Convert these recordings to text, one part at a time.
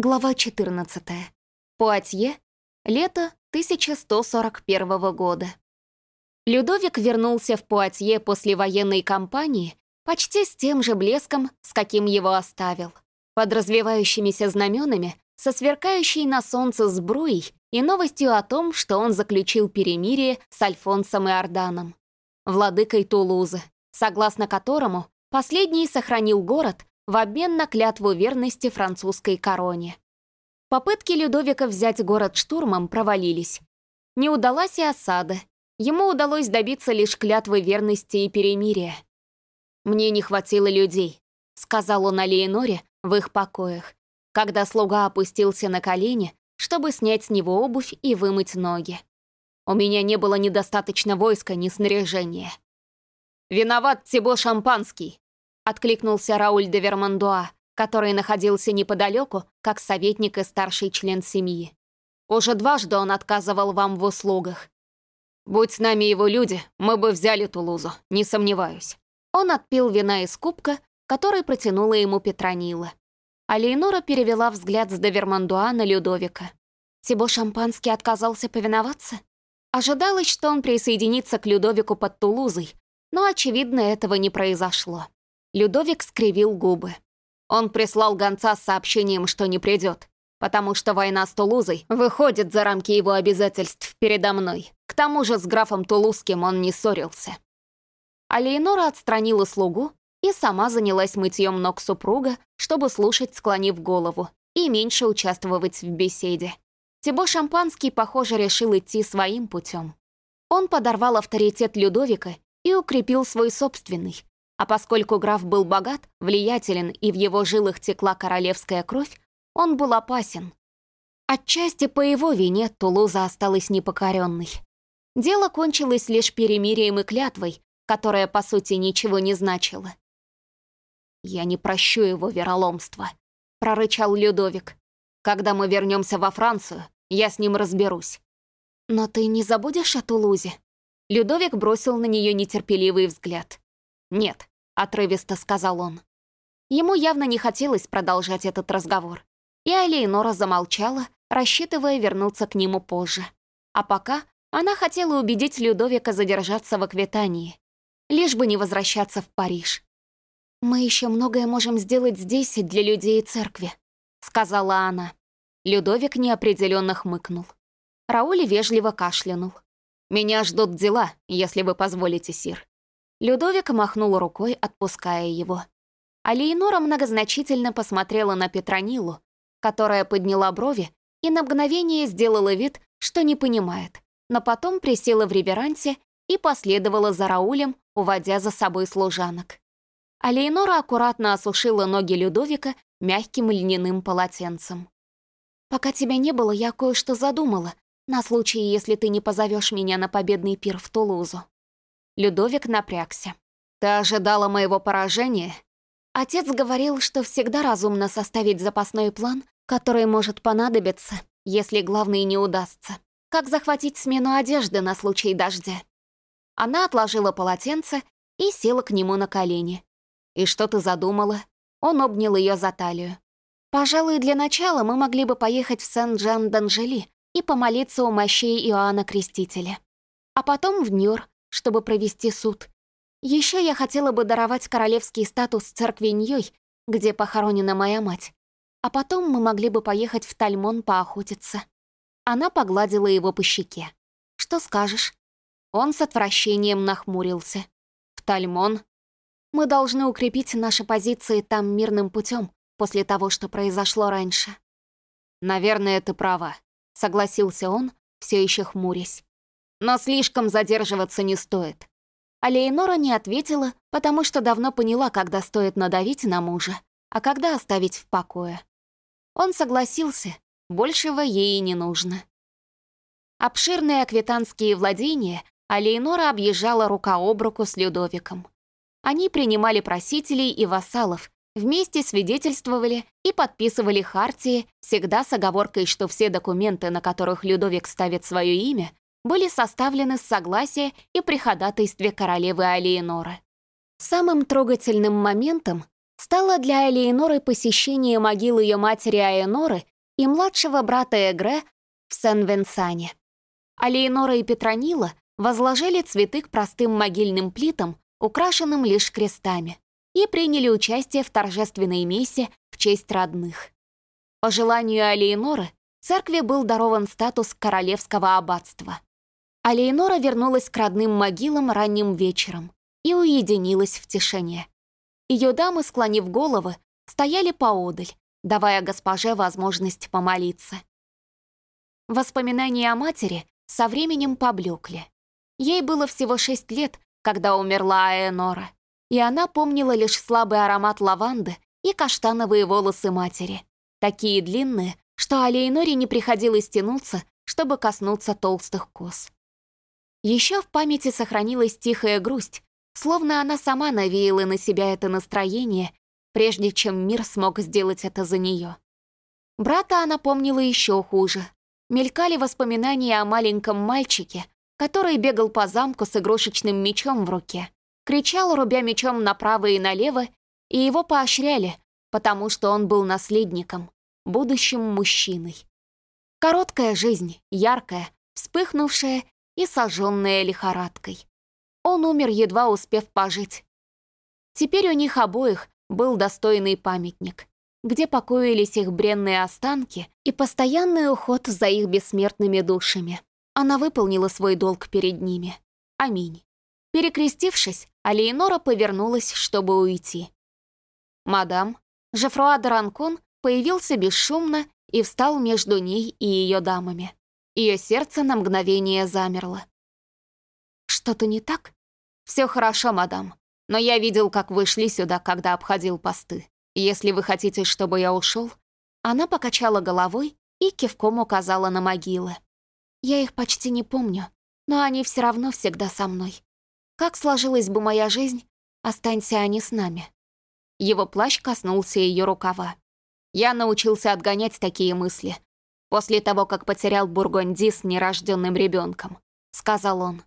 Глава 14. Пуатье. Лето 1141 года. Людовик вернулся в Пуатье после военной кампании почти с тем же блеском, с каким его оставил. Под развивающимися знаменами, со сверкающей на солнце сбруей и новостью о том, что он заключил перемирие с Альфонсом и Орданом, владыкой Тулузы, согласно которому последний сохранил город в обмен на клятву верности французской короне. Попытки Людовика взять город штурмом провалились. Не удалась и осада. Ему удалось добиться лишь клятвы верности и перемирия. «Мне не хватило людей», — сказал он Алиеноре в их покоях, когда слуга опустился на колени, чтобы снять с него обувь и вымыть ноги. «У меня не было недостаточно войска, ни снаряжения». «Виноват Тибо Шампанский», Откликнулся Рауль де Вермандуа, который находился неподалеку, как советник и старший член семьи. Уже дважды он отказывал вам в услугах. Будь с нами его люди, мы бы взяли Тулузу, не сомневаюсь. Он отпил вина из кубка, который протянула ему Петронила. А Лейнора перевела взгляд с Довермандуа на Людовика. Тибо Шампанский отказался повиноваться? Ожидалось, что он присоединится к Людовику под Тулузой, но, очевидно, этого не произошло. Людовик скривил губы. Он прислал гонца с сообщением, что не придет, потому что война с Тулузой выходит за рамки его обязательств передо мной. К тому же с графом Тулузским он не ссорился. А Лейнора отстранила слугу и сама занялась мытьем ног супруга, чтобы слушать, склонив голову, и меньше участвовать в беседе. Тибо Шампанский, похоже, решил идти своим путем. Он подорвал авторитет Людовика и укрепил свой собственный, а поскольку граф был богат, влиятелен и в его жилах текла королевская кровь, он был опасен. Отчасти по его вине Тулуза осталась непокоренной. Дело кончилось лишь перемирием и клятвой, которая, по сути, ничего не значила. «Я не прощу его вероломства», — прорычал Людовик. «Когда мы вернемся во Францию, я с ним разберусь». «Но ты не забудешь о Тулузе?» Людовик бросил на нее нетерпеливый взгляд. «Нет», — отрывисто сказал он. Ему явно не хотелось продолжать этот разговор. И Алейнора замолчала, рассчитывая вернуться к нему позже. А пока она хотела убедить Людовика задержаться в Аквитании, лишь бы не возвращаться в Париж. «Мы еще многое можем сделать здесь для людей и церкви», — сказала она. Людовик неопределенно хмыкнул. Рауль вежливо кашлянул. «Меня ждут дела, если вы позволите, Сир. Людовик махнул рукой, отпуская его. А Лейнора многозначительно посмотрела на Петронилу, которая подняла брови и на мгновение сделала вид, что не понимает, но потом присела в реверансе и последовала за Раулем, уводя за собой служанок. А Лейнора аккуратно осушила ноги Людовика мягким льняным полотенцем. «Пока тебя не было, я кое-что задумала, на случай, если ты не позовешь меня на победный пир в Тулузу». Людовик напрягся. «Ты ожидала моего поражения?» Отец говорил, что всегда разумно составить запасной план, который может понадобиться, если главный не удастся. Как захватить смену одежды на случай дождя? Она отложила полотенце и села к нему на колени. «И что ты задумала?» Он обнял ее за талию. «Пожалуй, для начала мы могли бы поехать в Сен-Джан-Данжели и помолиться у мощей Иоанна Крестителя. А потом в Нюр, чтобы провести суд. Еще я хотела бы даровать королевский статус церкви Ньой, где похоронена моя мать. А потом мы могли бы поехать в Тальмон поохотиться. Она погладила его по щеке. «Что скажешь?» Он с отвращением нахмурился. «В Тальмон?» «Мы должны укрепить наши позиции там мирным путем после того, что произошло раньше». «Наверное, ты права», — согласился он, все еще хмурясь. Но слишком задерживаться не стоит. А Лейнора не ответила, потому что давно поняла, когда стоит надавить на мужа, а когда оставить в покое. Он согласился, большего ей не нужно. Обширные аквитанские владения Алейнора объезжала рука об руку с Людовиком. Они принимали просителей и вассалов, вместе свидетельствовали и подписывали хартии, всегда с оговоркой, что все документы, на которых Людовик ставит свое имя, были составлены с согласия и при ходатайстве королевы Алиеноры. Самым трогательным моментом стало для Элеоноры посещение могилы ее матери Аэноры и младшего брата Эгре в Сен-Венсане. Алеонора и Петронила возложили цветы к простым могильным плитам, украшенным лишь крестами, и приняли участие в торжественной мессе в честь родных. По желанию Алеоноры, церкви был дарован статус королевского аббатства. Алеонора вернулась к родным могилам ранним вечером и уединилась в тишине. Ее дамы, склонив головы, стояли поодаль, давая госпоже возможность помолиться. Воспоминания о матери со временем поблекли. Ей было всего шесть лет, когда умерла Аэнора, и она помнила лишь слабый аромат лаванды и каштановые волосы матери, такие длинные, что Алейноре не приходилось тянуться, чтобы коснуться толстых кос. Еще в памяти сохранилась тихая грусть, словно она сама навеяла на себя это настроение, прежде чем мир смог сделать это за нее. Брата она помнила еще хуже. Мелькали воспоминания о маленьком мальчике, который бегал по замку с игрушечным мечом в руке, кричал, рубя мечом направо и налево, и его поощряли, потому что он был наследником, будущим мужчиной. Короткая жизнь, яркая, вспыхнувшая и сожженная лихорадкой. Он умер, едва успев пожить. Теперь у них обоих был достойный памятник, где покоились их бренные останки и постоянный уход за их бессмертными душами. Она выполнила свой долг перед ними. Аминь. Перекрестившись, Алиенора повернулась, чтобы уйти. Мадам, Жефруа Даранкон появился бесшумно и встал между ней и ее дамами. Ее сердце на мгновение замерло. «Что-то не так?» «Все хорошо, мадам. Но я видел, как вы шли сюда, когда обходил посты. Если вы хотите, чтобы я ушел...» Она покачала головой и кивком указала на могилы. Я их почти не помню, но они все равно всегда со мной. Как сложилась бы моя жизнь, останься они с нами. Его плащ коснулся ее рукава. Я научился отгонять такие мысли. После того, как потерял Бургонди с нерожденным ребенком, сказал он.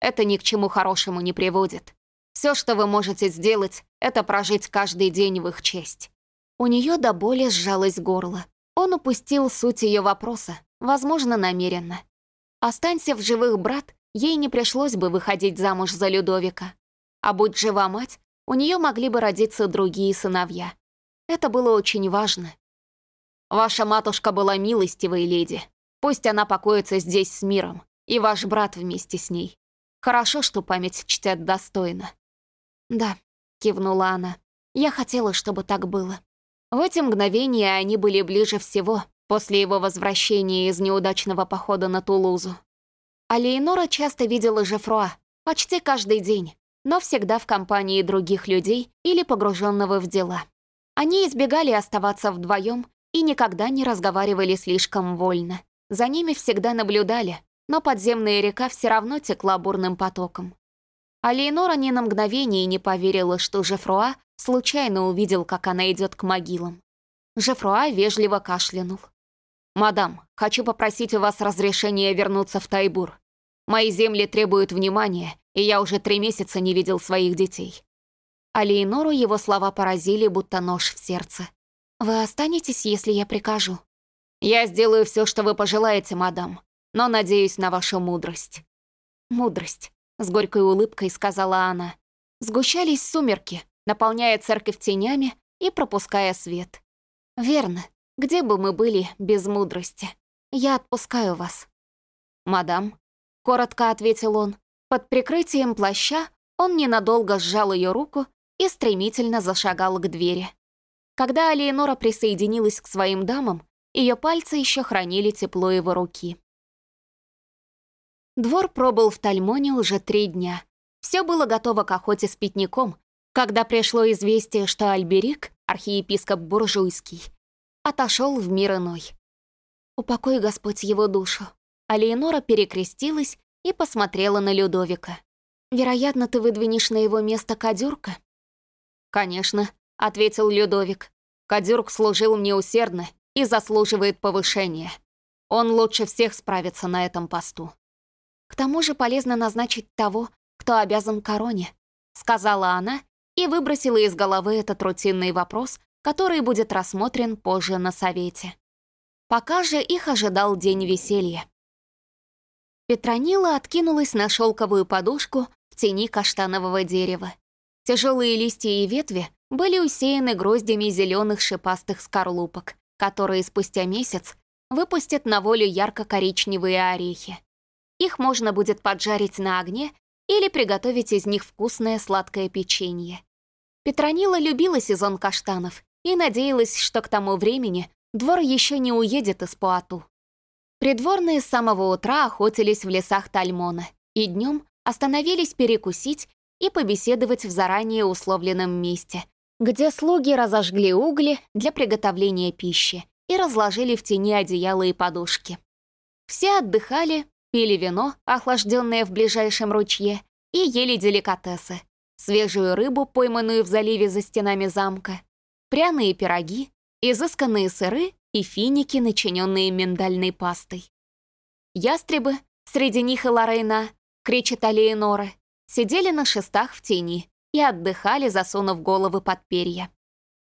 Это ни к чему хорошему не приводит. Все, что вы можете сделать, это прожить каждый день в их честь. У нее до боли сжалось горло. Он упустил суть ее вопроса, возможно, намеренно. Останься в живых брат, ей не пришлось бы выходить замуж за Людовика. А будь жива мать, у нее могли бы родиться другие сыновья. Это было очень важно. Ваша матушка была милостивой леди. Пусть она покоится здесь с миром, и ваш брат вместе с ней. Хорошо, что память чтят достойно. Да, кивнула она. Я хотела, чтобы так было. В эти мгновения они были ближе всего, после его возвращения из неудачного похода на Тулузу. А Лейнора часто видела Жефруа, почти каждый день, но всегда в компании других людей или погруженного в дела. Они избегали оставаться вдвоем и никогда не разговаривали слишком вольно. За ними всегда наблюдали, но подземная река все равно текла бурным потоком. А Лейнора ни на мгновение не поверила, что Жефруа случайно увидел, как она идет к могилам. Жефруа вежливо кашлянул. «Мадам, хочу попросить у вас разрешения вернуться в Тайбур. Мои земли требуют внимания, и я уже три месяца не видел своих детей». А Лейнору его слова поразили, будто нож в сердце. «Вы останетесь, если я прикажу?» «Я сделаю все, что вы пожелаете, мадам, но надеюсь на вашу мудрость». «Мудрость», — с горькой улыбкой сказала она. Сгущались сумерки, наполняя церковь тенями и пропуская свет. «Верно, где бы мы были без мудрости? Я отпускаю вас». «Мадам», — коротко ответил он, под прикрытием плаща он ненадолго сжал ее руку и стремительно зашагал к двери. Когда Алиенора присоединилась к своим дамам, ее пальцы еще хранили тепло его руки. Двор пробыл в Тальмоне уже три дня. Все было готово к охоте с пятником, когда пришло известие, что Альберик, архиепископ Буржуйский, отошел в мир иной. Упокой Господь его душу. А Леонора перекрестилась и посмотрела на Людовика. «Вероятно, ты выдвинешь на его место Кадюрка?» «Конечно», — ответил Людовик. «Кадюрк служил мне усердно и заслуживает повышения. Он лучше всех справится на этом посту». «К тому же полезно назначить того, кто обязан короне», — сказала она и выбросила из головы этот рутинный вопрос, который будет рассмотрен позже на совете. Пока же их ожидал день веселья. Петронила откинулась на шелковую подушку в тени каштанового дерева. Тяжелые листья и ветви были усеяны гроздями зеленых шипастых скорлупок, которые спустя месяц выпустят на волю ярко-коричневые орехи. Их можно будет поджарить на огне или приготовить из них вкусное сладкое печенье. Петронила любила сезон каштанов и надеялась, что к тому времени двор еще не уедет из Пуату. Придворные с самого утра охотились в лесах Тальмона и днем остановились перекусить и побеседовать в заранее условленном месте, где слуги разожгли угли для приготовления пищи и разложили в тени одеяла и подушки. Все отдыхали, пили вино, охлажденное в ближайшем ручье, и ели деликатесы, свежую рыбу, пойманную в заливе за стенами замка, пряные пироги, изысканные сыры и финики, начиненные миндальной пастой. Ястребы, среди них и Лорейна, кричит Алиенора, сидели на шестах в тени и отдыхали, засунув головы под перья.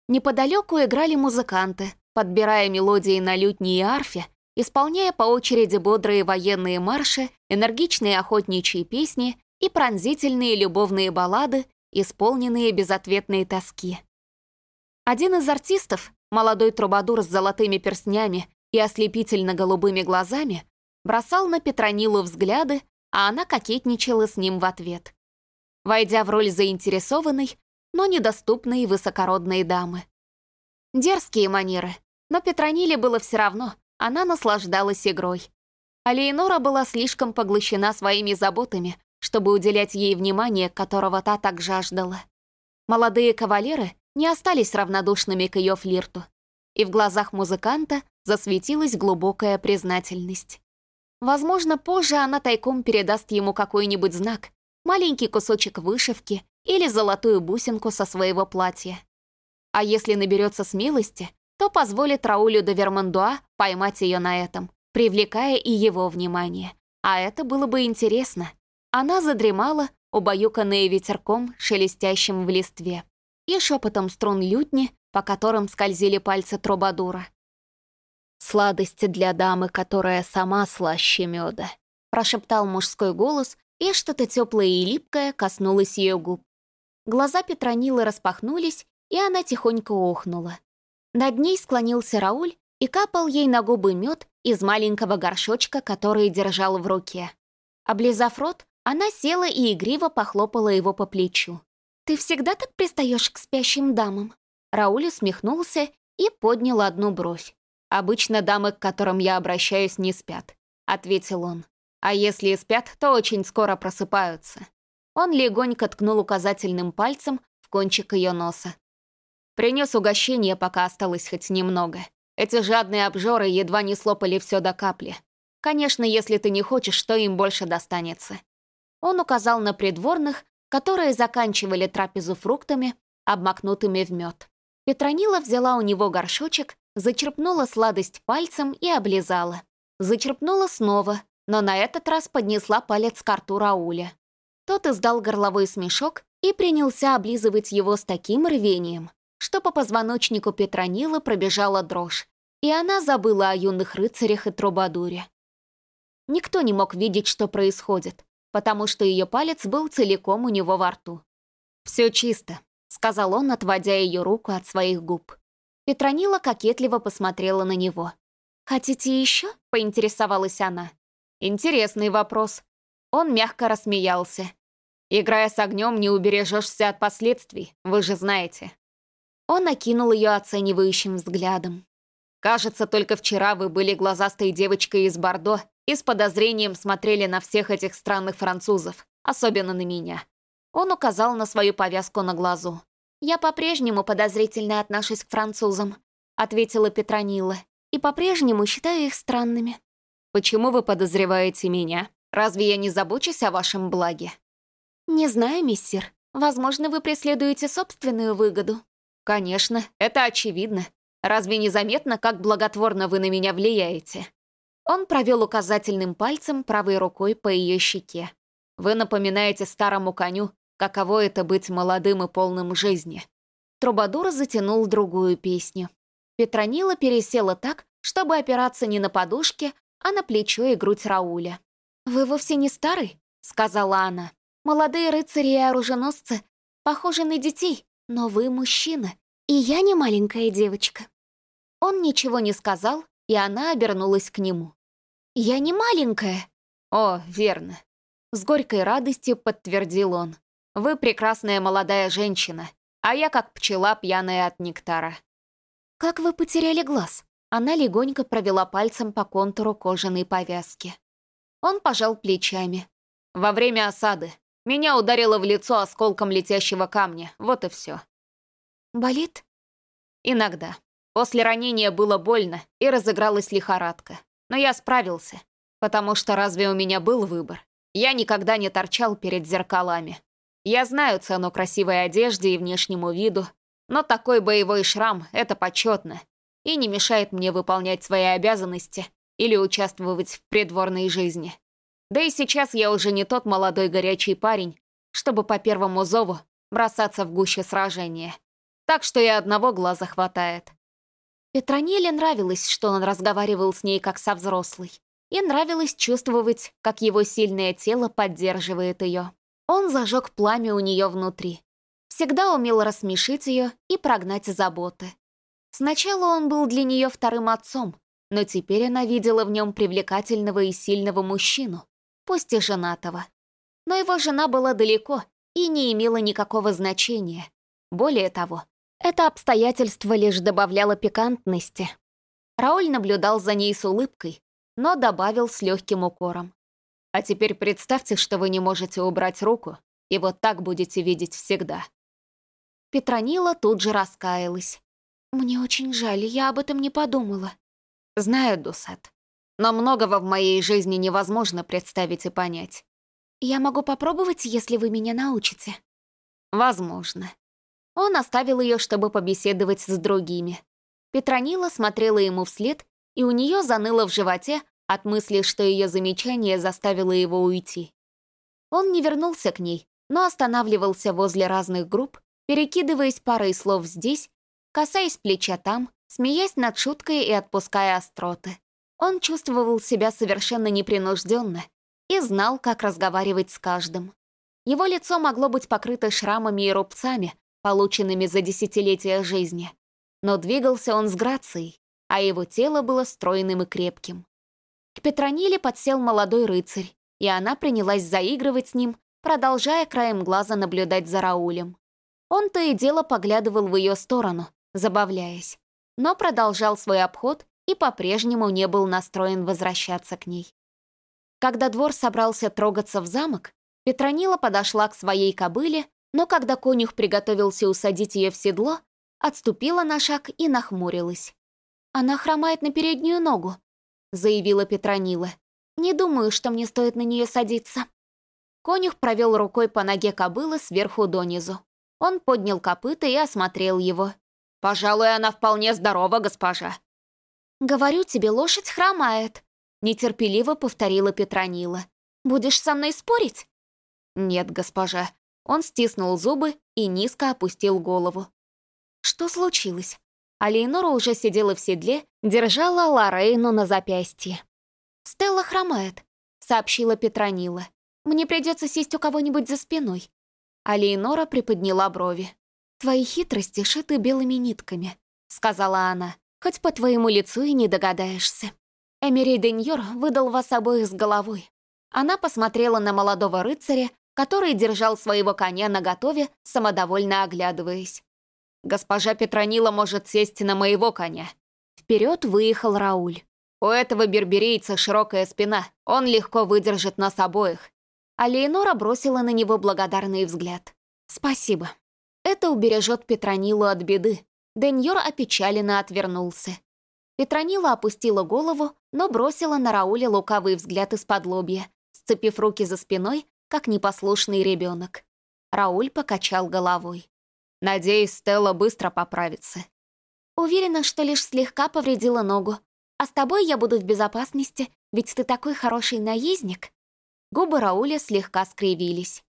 Неподалеку играли музыканты, подбирая мелодии на лютне и арфе, исполняя по очереди бодрые военные марши, энергичные охотничьи песни и пронзительные любовные баллады, исполненные безответные тоски. Один из артистов, молодой трубадур с золотыми перстнями и ослепительно-голубыми глазами, бросал на Петронилу взгляды, а она кокетничала с ним в ответ. Войдя в роль заинтересованной, но недоступной высокородной дамы. Дерзкие манеры, но Петрониле было все равно, она наслаждалась игрой. А Леонора была слишком поглощена своими заботами, чтобы уделять ей внимание, которого та так жаждала. Молодые кавалеры не остались равнодушными к ее флирту, и в глазах музыканта засветилась глубокая признательность. Возможно, позже она тайком передаст ему какой-нибудь знак, маленький кусочек вышивки или золотую бусинку со своего платья. А если наберется смелости, то позволит Раулю де Вермандуа поймать ее на этом, привлекая и его внимание. А это было бы интересно. Она задремала, убаюканная ветерком, шелестящим в листве и шепотом струн лютни, по которым скользили пальцы трубадура. «Сладости для дамы, которая сама слаще меда», прошептал мужской голос, и что-то теплое и липкое коснулось ее губ. Глаза Петронилы распахнулись, и она тихонько охнула. Над ней склонился Рауль и капал ей на губы мед из маленького горшочка, который держал в руке. Облизав рот, она села и игриво похлопала его по плечу. «Ты всегда так пристаешь к спящим дамам?» Рауль усмехнулся и поднял одну бровь. «Обычно дамы, к которым я обращаюсь, не спят», — ответил он. «А если и спят, то очень скоро просыпаются». Он легонько ткнул указательным пальцем в кончик ее носа. Принес угощение, пока осталось хоть немного. Эти жадные обжоры едва не слопали все до капли. Конечно, если ты не хочешь, что им больше достанется. Он указал на придворных, которые заканчивали трапезу фруктами, обмакнутыми в мед. Петронила взяла у него горшочек, зачерпнула сладость пальцем и облизала. Зачерпнула снова, но на этот раз поднесла палец к рту Рауля. Тот издал горловой смешок и принялся облизывать его с таким рвением, что по позвоночнику Петронилы пробежала дрожь, и она забыла о юных рыцарях и трубадуре. Никто не мог видеть, что происходит, потому что ее палец был целиком у него во рту. «Все чисто», — сказал он, отводя ее руку от своих губ. Петронила кокетливо посмотрела на него. «Хотите еще?» — поинтересовалась она. «Интересный вопрос». Он мягко рассмеялся. «Играя с огнем, не убережешься от последствий, вы же знаете». Он окинул ее оценивающим взглядом. «Кажется, только вчера вы были глазастой девочкой из Бордо и с подозрением смотрели на всех этих странных французов, особенно на меня. Он указал на свою повязку на глазу. «Я по-прежнему подозрительно отношусь к французам», ответила Петронила, «и по-прежнему считаю их странными». «Почему вы подозреваете меня? Разве я не забочусь о вашем благе?» «Не знаю, миссир. Возможно, вы преследуете собственную выгоду». «Конечно, это очевидно. Разве не заметно, как благотворно вы на меня влияете?» Он провел указательным пальцем правой рукой по ее щеке. «Вы напоминаете старому коню, каково это быть молодым и полным жизни. Трубадур затянул другую песню. Петронила пересела так, чтобы опираться не на подушке, а на плечо и грудь Рауля. «Вы вовсе не старый», — сказала она. «Молодые рыцари и оруженосцы похожи на детей, но вы мужчина, и я не маленькая девочка». Он ничего не сказал, и она обернулась к нему. «Я не маленькая». «О, верно». С горькой радостью подтвердил он. «Вы прекрасная молодая женщина, а я как пчела, пьяная от нектара». «Как вы потеряли глаз?» Она легонько провела пальцем по контуру кожаной повязки. Он пожал плечами. «Во время осады. Меня ударило в лицо осколком летящего камня. Вот и все. «Болит?» «Иногда. После ранения было больно, и разыгралась лихорадка. Но я справился, потому что разве у меня был выбор? Я никогда не торчал перед зеркалами. Я знаю цену красивой одежде и внешнему виду, но такой боевой шрам — это почетно и не мешает мне выполнять свои обязанности или участвовать в придворной жизни. Да и сейчас я уже не тот молодой горячий парень, чтобы по первому зову бросаться в гуще сражения. Так что и одного глаза хватает. Петронеле нравилось, что он разговаривал с ней как со взрослой, и нравилось чувствовать, как его сильное тело поддерживает ее. Он зажег пламя у нее внутри. Всегда умел рассмешить ее и прогнать заботы. Сначала он был для нее вторым отцом, но теперь она видела в нем привлекательного и сильного мужчину, пусть и женатого. Но его жена была далеко и не имела никакого значения. Более того, это обстоятельство лишь добавляло пикантности. Рауль наблюдал за ней с улыбкой, но добавил с легким укором. «А теперь представьте, что вы не можете убрать руку, и вот так будете видеть всегда». Петронила тут же раскаялась. «Мне очень жаль, я об этом не подумала». «Знаю, Дусет, но многого в моей жизни невозможно представить и понять». «Я могу попробовать, если вы меня научите?» «Возможно», он оставил ее, чтобы побеседовать с другими. Петронила смотрела ему вслед, и у нее заныло в животе от мысли, что ее замечание заставило его уйти. Он не вернулся к ней, но останавливался возле разных групп, перекидываясь парой слов здесь, касаясь плеча там, смеясь над шуткой и отпуская остроты. Он чувствовал себя совершенно непринужденно и знал, как разговаривать с каждым. Его лицо могло быть покрыто шрамами и рубцами, полученными за десятилетия жизни. Но двигался он с грацией, а его тело было стройным и крепким. К Петрониле подсел молодой рыцарь, и она принялась заигрывать с ним, продолжая краем глаза наблюдать за Раулем. Он то и дело поглядывал в ее сторону, забавляясь, но продолжал свой обход и по-прежнему не был настроен возвращаться к ней. Когда двор собрался трогаться в замок, Петронила подошла к своей кобыле но когда конюх приготовился усадить ее в седло, отступила на шаг и нахмурилась. «Она хромает на переднюю ногу», — заявила Петронила. «Не думаю, что мне стоит на нее садиться». Конюх провел рукой по ноге кобылы сверху донизу. Он поднял копыта и осмотрел его. «Пожалуй, она вполне здорова, госпожа». «Говорю тебе, лошадь хромает», — нетерпеливо повторила Петронила. «Будешь со мной спорить?» «Нет, госпожа, он стиснул зубы и низко опустил голову. Что случилось? Алейнора уже сидела в седле, держала Лорейну на запястье. «Стелла хромает», — сообщила Петронила. «Мне придется сесть у кого-нибудь за спиной». Алейнора приподняла брови. «Твои хитрости шиты белыми нитками», — сказала она. «Хоть по твоему лицу и не догадаешься». Эмири Деньор выдал вас обоих с головой. Она посмотрела на молодого рыцаря, который держал своего коня наготове, самодовольно оглядываясь. «Госпожа Петронила может сесть на моего коня». Вперед выехал Рауль. «У этого берберийца широкая спина, он легко выдержит нас обоих». А Леонора бросила на него благодарный взгляд. «Спасибо. Это убережет Петронилу от беды». Деньор опечаленно отвернулся. Петронила опустила голову, но бросила на Рауля лукавый взгляд из-под лобья, сцепив руки за спиной как непослушный ребенок. Рауль покачал головой. «Надеюсь, Стелла быстро поправится». «Уверена, что лишь слегка повредила ногу. А с тобой я буду в безопасности, ведь ты такой хороший наездник». Губы Рауля слегка скривились.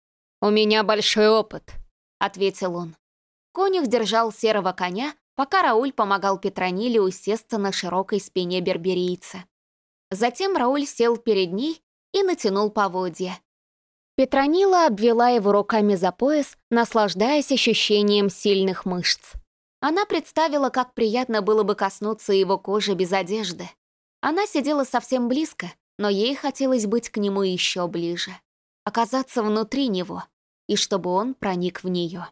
«У меня большой опыт», — ответил он. Конюх держал серого коня, пока Рауль помогал Петрониле усесться на широкой спине берберийца. Затем Рауль сел перед ней и натянул поводья. Петронила обвела его руками за пояс, наслаждаясь ощущением сильных мышц. Она представила, как приятно было бы коснуться его кожи без одежды. Она сидела совсем близко, но ей хотелось быть к нему еще ближе. Оказаться внутри него, и чтобы он проник в нее.